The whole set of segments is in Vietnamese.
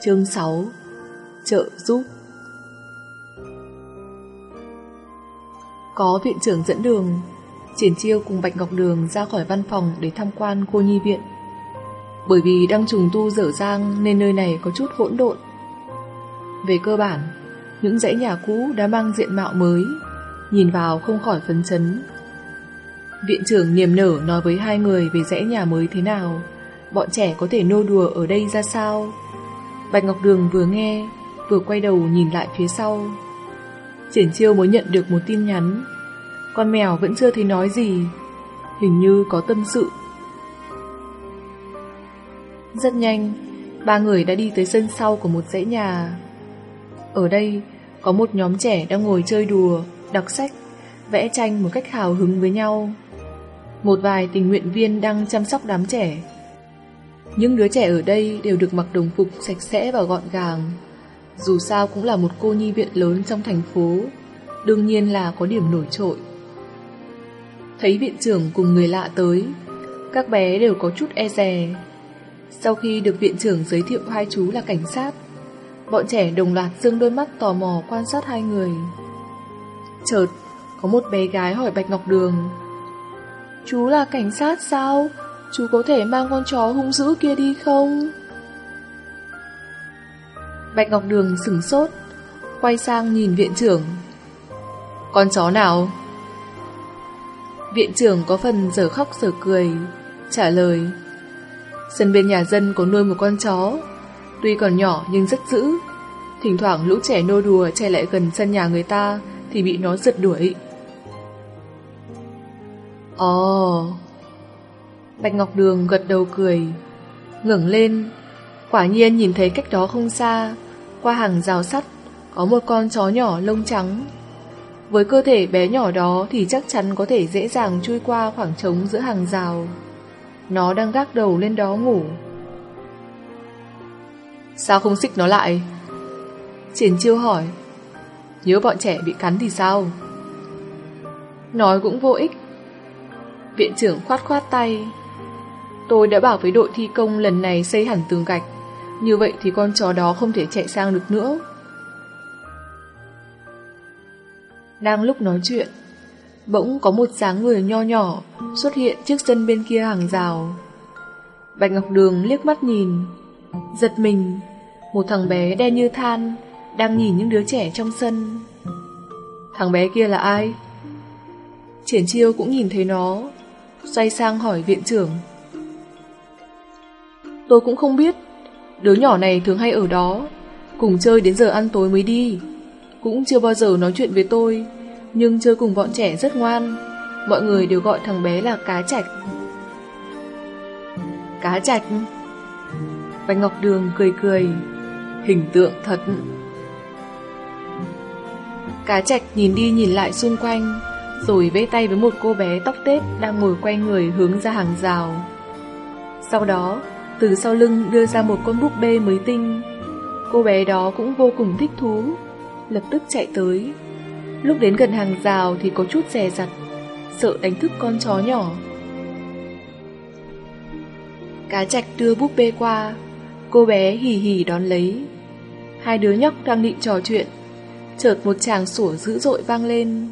Chương 6 Trợ giúp. Có viện trưởng dẫn đường Triển chiêu cùng Bạch Ngọc Đường ra khỏi văn phòng để tham quan cô nhi viện. Bởi vì đang trùng tu dở dang nên nơi này có chút hỗn độn. Về cơ bản, những dãy nhà cũ đã mang diện mạo mới Nhìn vào không khỏi phấn chấn. Viện trưởng niềm nở nói với hai người về dãy nhà mới thế nào Bọn trẻ có thể nô đùa ở đây ra sao? Bạch Ngọc Đường vừa nghe, Vừa quay đầu nhìn lại phía sau. Triển chiêu mới nhận được một tin nhắn. Con mèo vẫn chưa thấy nói gì, Hình như có tâm sự. Rất nhanh, Ba người đã đi tới sân sau của một dãy nhà. Ở đây, Có một nhóm trẻ đang ngồi chơi đùa, Đọc sách, Vẽ tranh một cách hào hứng với nhau. Một vài tình nguyện viên đang chăm sóc đám trẻ những đứa trẻ ở đây đều được mặc đồng phục sạch sẽ và gọn gàng. Dù sao cũng là một cô nhi viện lớn trong thành phố, đương nhiên là có điểm nổi trội. Thấy viện trưởng cùng người lạ tới, các bé đều có chút e dè. Sau khi được viện trưởng giới thiệu hai chú là cảnh sát, bọn trẻ đồng loạt dương đôi mắt tò mò quan sát hai người. Chợt, có một bé gái hỏi Bạch Ngọc Đường. Chú là cảnh sát sao? Chú có thể mang con chó hung dữ kia đi không? Bạch Ngọc Đường sửng sốt, Quay sang nhìn viện trưởng Con chó nào? Viện trưởng có phần giờ khóc giờ cười, Trả lời Sân bên nhà dân có nuôi một con chó, Tuy còn nhỏ nhưng rất dữ Thỉnh thoảng lũ trẻ nô đùa chạy lại gần sân nhà người ta Thì bị nó giật đuổi Ồ oh. Bạch Ngọc Đường gật đầu cười, ngẩng lên, quả nhiên nhìn thấy cách đó không xa, qua hàng rào sắt, có một con chó nhỏ lông trắng. Với cơ thể bé nhỏ đó thì chắc chắn có thể dễ dàng chui qua khoảng trống giữa hàng rào. Nó đang gác đầu lên đó ngủ. Sao không xích nó lại? Triển chiêu hỏi. Nhớ bọn trẻ bị cắn thì sao? Nói cũng vô ích. Viện trưởng khoát khoát tay, Tôi đã bảo với đội thi công lần này xây hẳn tường gạch. Như vậy thì con chó đó không thể chạy sang được nữa. Đang lúc nói chuyện, Bỗng có một dáng người nho nhỏ Xuất hiện trước sân bên kia hàng rào. Bạch Ngọc Đường liếc mắt nhìn, Giật mình. Một thằng bé đen như than Đang nhìn những đứa trẻ trong sân. Thằng bé kia là ai? Triển chiêu cũng nhìn thấy nó, Xoay sang hỏi viện trưởng. Tôi cũng không biết. Đứa nhỏ này thường hay ở đó. Cùng chơi đến giờ ăn tối mới đi. Cũng chưa bao giờ nói chuyện với tôi, Nhưng chơi cùng bọn trẻ rất ngoan. Mọi người đều gọi thằng bé là cá chạch Cá chạch Bạch Ngọc Đường cười cười. Hình tượng thật. Cá chạch nhìn đi nhìn lại xung quanh, Rồi vẫy tay với một cô bé tóc tết Đang ngồi quay người hướng ra hàng rào. Sau đó từ sau lưng đưa ra một con búp bê mới tinh. Cô bé đó cũng vô cùng thích thú, lập tức chạy tới. Lúc đến gần hàng rào thì có chút dè dặt, sợ đánh thức con chó nhỏ. Cá chạch đưa búp bê qua, cô bé hì hì đón lấy. Hai đứa nhóc đang định trò chuyện, chợt một chàng sủa dữ dội vang lên.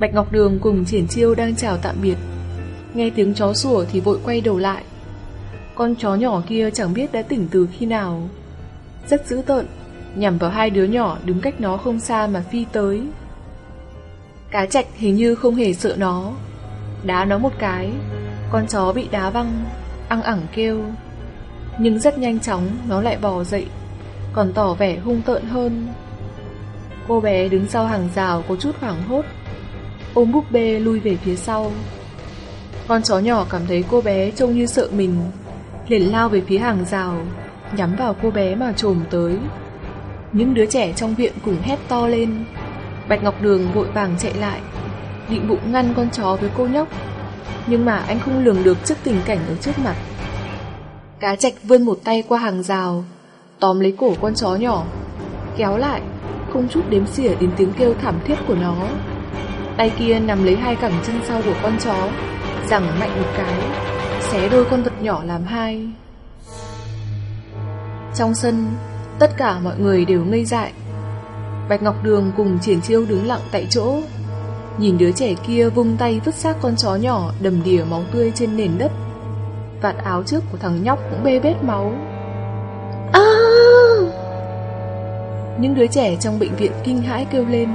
Bạch Ngọc Đường cùng Triển Chiêu đang chào tạm biệt. Nghe tiếng chó sủa thì vội quay đầu lại. Con chó nhỏ kia chẳng biết đã tỉnh từ khi nào. Rất dữ tợn, Nhằm vào hai đứa nhỏ đứng cách nó không xa mà phi tới. Cá chạch hình như không hề sợ nó. Đá nó một cái, Con chó bị đá văng Ăn ẳng kêu. Nhưng rất nhanh chóng, nó lại bò dậy, Còn tỏ vẻ hung tợn hơn. Cô bé đứng sau hàng rào có chút hoảng hốt. Ôm búp bê lui về phía sau. Con chó nhỏ cảm thấy cô bé trông như sợ mình liền lao về phía hàng rào, nhắm vào cô bé mà trồm tới. Những đứa trẻ trong viện cùng hét to lên. Bạch Ngọc Đường vội vàng chạy lại, định bụng ngăn con chó với cô nhóc. Nhưng mà anh không lường được trước tình cảnh ở trước mặt. Cá trạch vươn một tay qua hàng rào, tóm lấy cổ con chó nhỏ, kéo lại, không chút đếm xỉa đến tiếng kêu thảm thiết của nó. Tay kia nằm lấy hai cẳng chân sau của con chó, giằng mạnh một cái, xé đôi con vật nhỏ làm hai. Trong sân, tất cả mọi người đều ngây dại. Bạch Ngọc Đường cùng triển chiêu đứng lặng tại chỗ. Nhìn đứa trẻ kia vung tay vứt xác con chó nhỏ đầm đìa máu tươi trên nền đất. Vạt áo trước của thằng nhóc cũng bê bết máu. À! Những đứa trẻ trong bệnh viện kinh hãi kêu lên.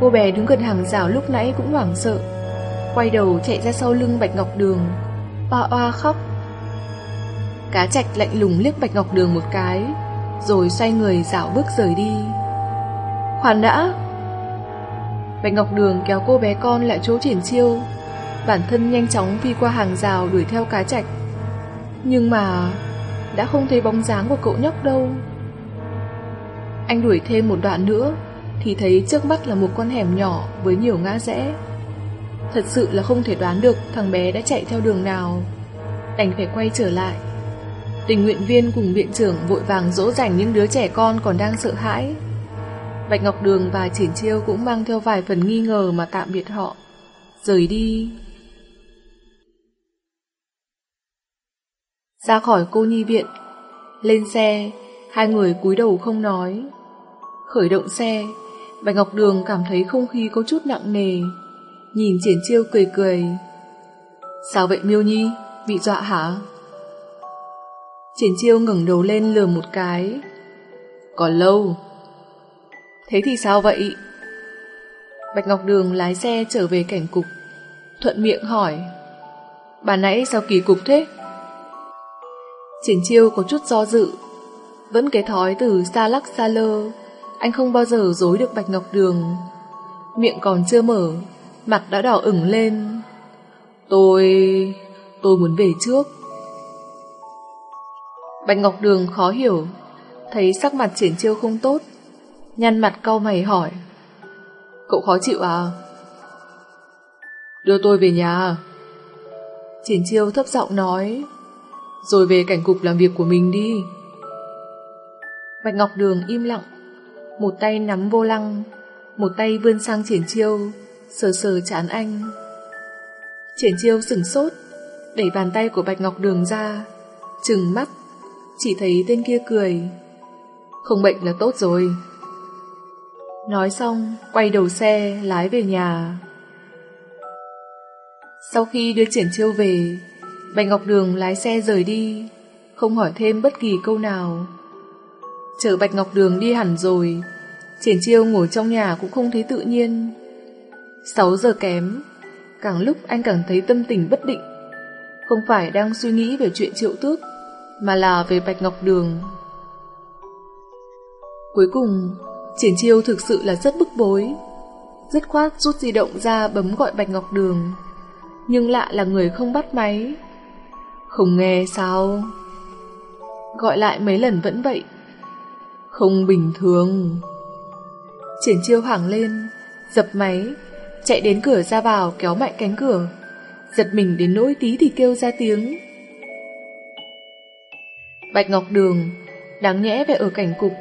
Cô bé đứng gần hàng rào lúc nãy cũng hoảng sợ. Quay đầu chạy ra sau lưng Bạch Ngọc Đường. Oa oa khóc. Cá trạch lạnh lùng liếc Bạch Ngọc Đường một cái, rồi xoay người dạo bước rời đi. Khoan đã! Bạch Ngọc Đường kéo cô bé con lại chỗ triển chiêu, bản thân nhanh chóng phi qua hàng rào đuổi theo cá trạch. Nhưng mà đã không thấy bóng dáng của cậu nhóc đâu. Anh đuổi thêm một đoạn nữa thì thấy trước mắt là một con hẻm nhỏ với nhiều ngã rẽ. Thật sự là không thể đoán được thằng bé đã chạy theo đường nào. Đành phải quay trở lại. Tình nguyện viên cùng viện trưởng vội vàng dỗ dành những đứa trẻ con còn đang sợ hãi. Bạch Ngọc Đường và Triển Chiêu cũng mang theo vài phần nghi ngờ mà tạm biệt họ. Rời đi. Ra khỏi cô nhi viện, lên xe, hai người cúi đầu không nói. Khởi động xe, Bạch Ngọc Đường cảm thấy không khí có chút nặng nề. Nhìn Triển Chiêu cười cười. Sao vậy Miêu Nhi? Bị dọa hả? Triển Chiêu ngẩng đầu lên lườm một cái. Còn lâu. Thế thì sao vậy? Bạch Ngọc Đường lái xe trở về cảnh cục. Thuận miệng hỏi. Bà nãy sao kỳ cục thế? Triển Chiêu có chút do dự. Vẫn cái thói từ xa lắc xa lơ. Anh không bao giờ dối được Bạch Ngọc Đường. Miệng còn chưa mở, mặt đã đỏ ửng lên. Tôi... tôi muốn về trước. Bạch Ngọc Đường khó hiểu, thấy sắc mặt triển chiêu không tốt, nhăn mặt cau mày hỏi. Cậu khó chịu à? Đưa tôi về nhà. Triển chiêu thấp giọng nói, rồi về cảnh cục làm việc của mình đi. Bạch Ngọc Đường im lặng, một tay nắm vô lăng, một tay vươn sang triển chiêu, sờ sờ chán anh. Triển chiêu sửng sốt, đẩy bàn tay của Bạch Ngọc Đường ra, trừng mắt, chỉ thấy tên kia cười. Không bệnh là tốt rồi. Nói xong, quay đầu xe, lái về nhà. Sau khi đưa triển chiêu về, Bạch Ngọc Đường lái xe rời đi, không hỏi thêm bất kỳ câu nào. Chờ Bạch Ngọc Đường đi hẳn rồi, triển chiêu ngồi trong nhà cũng không thấy tự nhiên. 6 giờ kém, càng lúc anh càng thấy tâm tình bất định. Không phải đang suy nghĩ về chuyện triệu tước, mà là về Bạch Ngọc Đường. Cuối cùng, Triển Chiêu thực sự là rất bức bối. Dứt khoát rút di động ra bấm gọi Bạch Ngọc Đường. Nhưng lạ là người không bắt máy. Không nghe sao? Gọi lại mấy lần vẫn vậy. Không bình thường. Triển Chiêu hoảng lên, dập máy, chạy đến cửa ra vào kéo mạnh cánh cửa. Giật mình đến nỗi tí thì kêu ra tiếng. Bạch Ngọc Đường, đáng nhẽ về ở cảnh cục,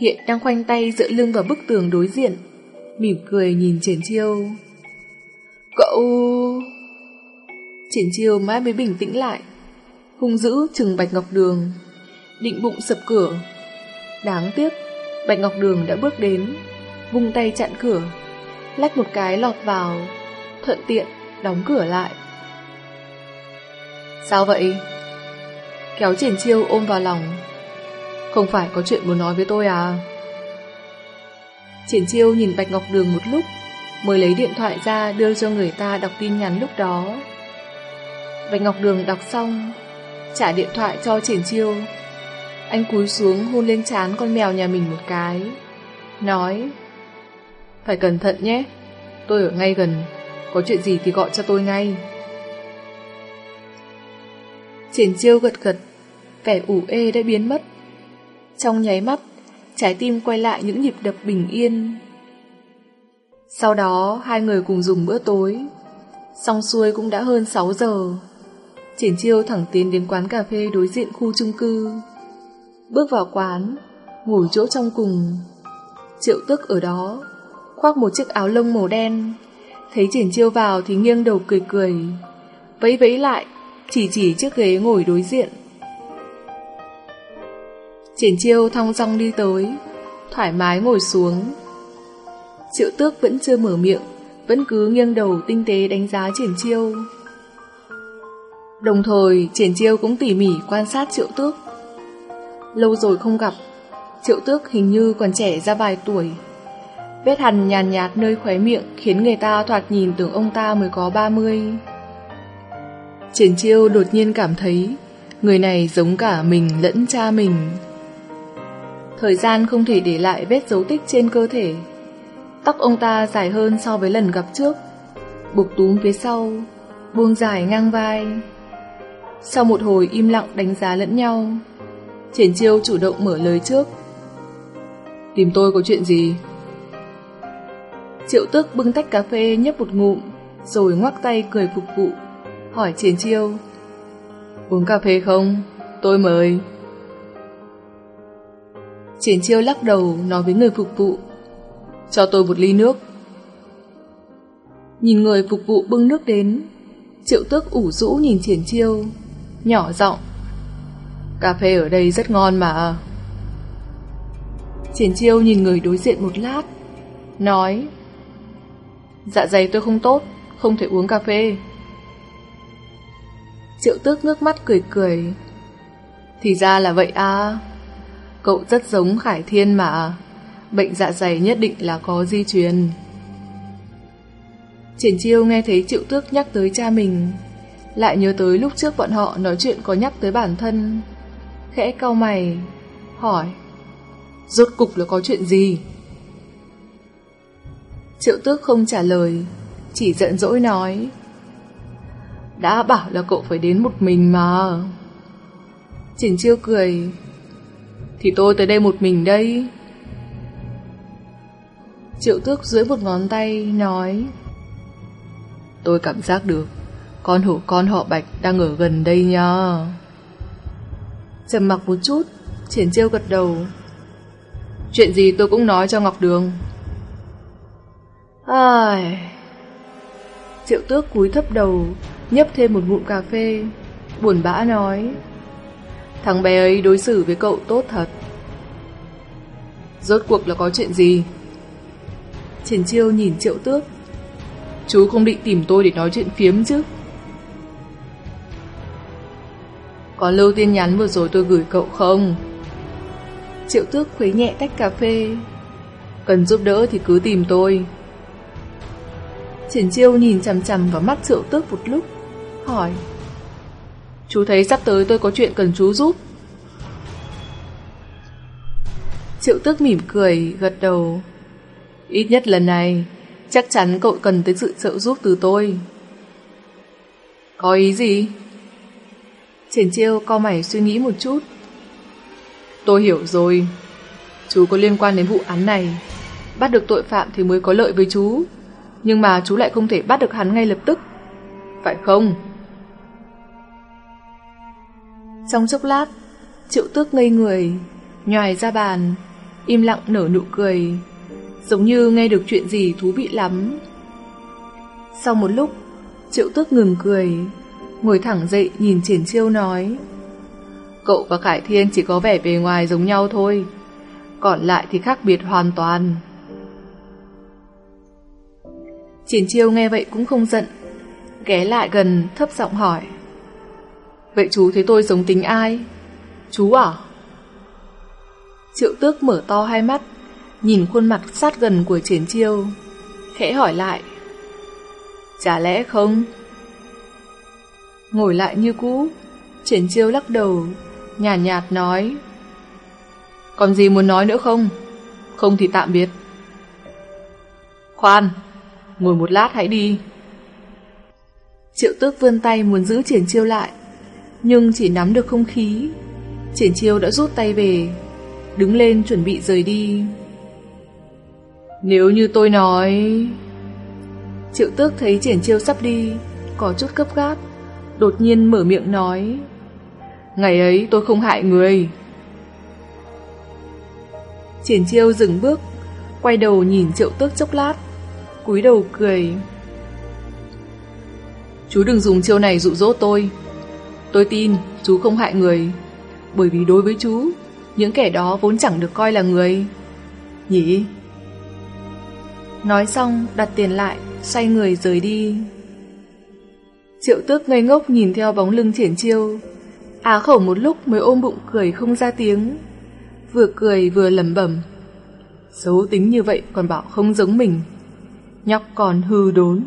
hiện đang khoanh tay dựa lưng vào bức tường đối diện, mỉm cười nhìn Triển Chiêu. Cậu... Triển Chiêu mãi mới bình tĩnh lại, hung dữ chừng Bạch Ngọc Đường, định bụng sập cửa. Đáng tiếc, Bạch Ngọc Đường đã bước đến, vung tay chặn cửa, lách một cái lọt vào, thuận tiện đóng cửa lại. Sao vậy? Kéo triển chiêu ôm vào lòng Không phải có chuyện muốn nói với tôi à Triển chiêu nhìn Bạch Ngọc Đường một lúc Mới lấy điện thoại ra đưa cho người ta đọc tin nhắn lúc đó Bạch Ngọc Đường đọc xong Trả điện thoại cho triển chiêu Anh cúi xuống hôn lên trán con mèo nhà mình một cái Nói phải cẩn thận nhé Tôi ở ngay gần Có chuyện gì thì gọi cho tôi ngay Triển chiêu gật gật vẻ ủ ê đã biến mất. Trong nháy mắt, trái tim quay lại những nhịp đập bình yên. Sau đó, hai người cùng dùng bữa tối. Xong xuôi cũng đã hơn 6 giờ. Triển chiêu thẳng tiến đến quán cà phê đối diện khu chung cư. Bước vào quán, ngồi chỗ trong cùng. Triệu tức ở đó, khoác một chiếc áo lông màu đen. Thấy triển chiêu vào thì nghiêng đầu cười cười. Vẫy vẫy lại, chỉ chỉ chiếc ghế ngồi đối diện. Triển chiêu thong dong đi tới, thoải mái ngồi xuống. Triệu tước vẫn chưa mở miệng, vẫn cứ nghiêng đầu tinh tế đánh giá triển chiêu. Đồng thời, triển chiêu cũng tỉ mỉ quan sát triệu tước. Lâu rồi không gặp, triệu tước hình như còn trẻ ra vài tuổi. Vết hằn nhàn nhạt nơi khóe miệng khiến người ta thoạt nhìn tưởng ông ta mới có 30. Triển chiêu đột nhiên cảm thấy người này giống cả mình lẫn cha mình. Thời gian không thể để lại vết dấu tích trên cơ thể. Tóc ông ta dài hơn so với lần gặp trước, buộc túm phía sau, buông dài ngang vai. Sau một hồi im lặng đánh giá lẫn nhau, Triển chiêu chủ động mở lời trước. Tìm tôi có chuyện gì? Triệu tước bưng tách cà phê nhấp một ngụm, rồi ngoắc tay cười phục vụ, hỏi Triển chiêu. Uống cà phê không? Tôi mời. Triển chiêu lắc đầu nói với người phục vụ. Cho tôi một ly nước. Nhìn người phục vụ bưng nước đến, triệu tước ủ rũ nhìn triển chiêu, nhỏ giọng Cà phê ở đây rất ngon mà. Triển chiêu nhìn người đối diện một lát, nói Dạ dày tôi không tốt, không thể uống cà phê. Triệu tước nước mắt cười cười. Thì ra là vậy à. Cậu rất giống Khải Thiên mà. Bệnh dạ dày nhất định là có di truyền. Triển chiêu nghe thấy triệu tước nhắc tới cha mình. Lại nhớ tới lúc trước bọn họ nói chuyện có nhắc tới bản thân. Khẽ cau mày, hỏi. Rốt cục là có chuyện gì? Triệu tước không trả lời, chỉ giận dỗi nói. Đã bảo là cậu phải đến một mình mà. Triển chiêu cười. Thì tôi tới đây một mình đây. Triệu tước dưới một ngón tay nói. Tôi cảm giác được, con hổ con họ Bạch đang ở gần đây nha. Trầm mặc một chút, triển chiêu gật đầu. Chuyện gì tôi cũng nói cho Ngọc Đường. Ai... Triệu tước cúi thấp đầu, nhấp thêm một ngụm cà phê, buồn bã nói. Thằng bé ấy đối xử với cậu tốt thật. Rốt cuộc là có chuyện gì? Triển chiêu nhìn triệu tước. Chú không định tìm tôi để nói chuyện phiếm chứ? Có lưu tin nhắn vừa rồi tôi gửi cậu không? Triệu tước khuấy nhẹ tách cà phê. Cần giúp đỡ thì cứ tìm tôi. Triển chiêu nhìn chằm chằm vào mắt triệu tước một lúc, hỏi. Chú thấy sắp tới tôi có chuyện cần chú giúp. Triệu tước mỉm cười, gật đầu. Ít nhất lần này, chắc chắn cậu cần tới sự trợ giúp từ tôi. Có ý gì? Triển chiêu co mày suy nghĩ một chút. Tôi hiểu rồi. Chú có liên quan đến vụ án này. Bắt được tội phạm thì mới có lợi với chú. Nhưng mà chú lại không thể bắt được hắn ngay lập tức. Phải không? Trong chốc lát, triệu tước ngây người, nhòi ra bàn, im lặng nở nụ cười, giống như nghe được chuyện gì thú vị lắm. Sau một lúc, triệu tước ngừng cười, ngồi thẳng dậy nhìn triển chiêu nói Cậu và Khải Thiên chỉ có vẻ bề ngoài giống nhau thôi Còn lại thì khác biệt hoàn toàn Triển chiêu nghe vậy cũng không giận Ghé lại gần thấp giọng hỏi Vậy chú thấy tôi giống tính ai? Chú à? Triệu tước mở to hai mắt Nhìn khuôn mặt sát gần của triển chiêu Khẽ hỏi lại Chả lẽ không? Ngồi lại như cũ Triển chiêu lắc đầu Nhàn nhạt, nhạt nói Còn gì muốn nói nữa không Không thì tạm biệt Khoan Ngồi một lát hãy đi. Triệu tước vươn tay muốn giữ triển chiêu lại Nhưng chỉ nắm được không khí. Triển chiêu đã rút tay về Đứng lên chuẩn bị rời đi. Nếu như tôi nói Triệu tước thấy triển chiêu sắp đi Có chút cấp gáp đột nhiên mở miệng nói Ngày ấy tôi không hại người. Triển chiêu dừng bước Quay đầu nhìn triệu tước chốc lát cúi đầu cười Chú đừng dùng chiêu này dụ dỗ tôi Tôi tin chú không hại người Bởi vì đối với chú Những kẻ đó vốn chẳng được coi là người. Nhỉ? Nói xong, đặt tiền lại, xoay người rời đi. Triệu tước ngây ngốc nhìn theo bóng lưng triển chiêu. Á khẩu một lúc mới ôm bụng cười không ra tiếng. Vừa cười vừa lẩm bẩm. Xấu tính như vậy còn bảo không giống mình. Nhóc còn hư đốn.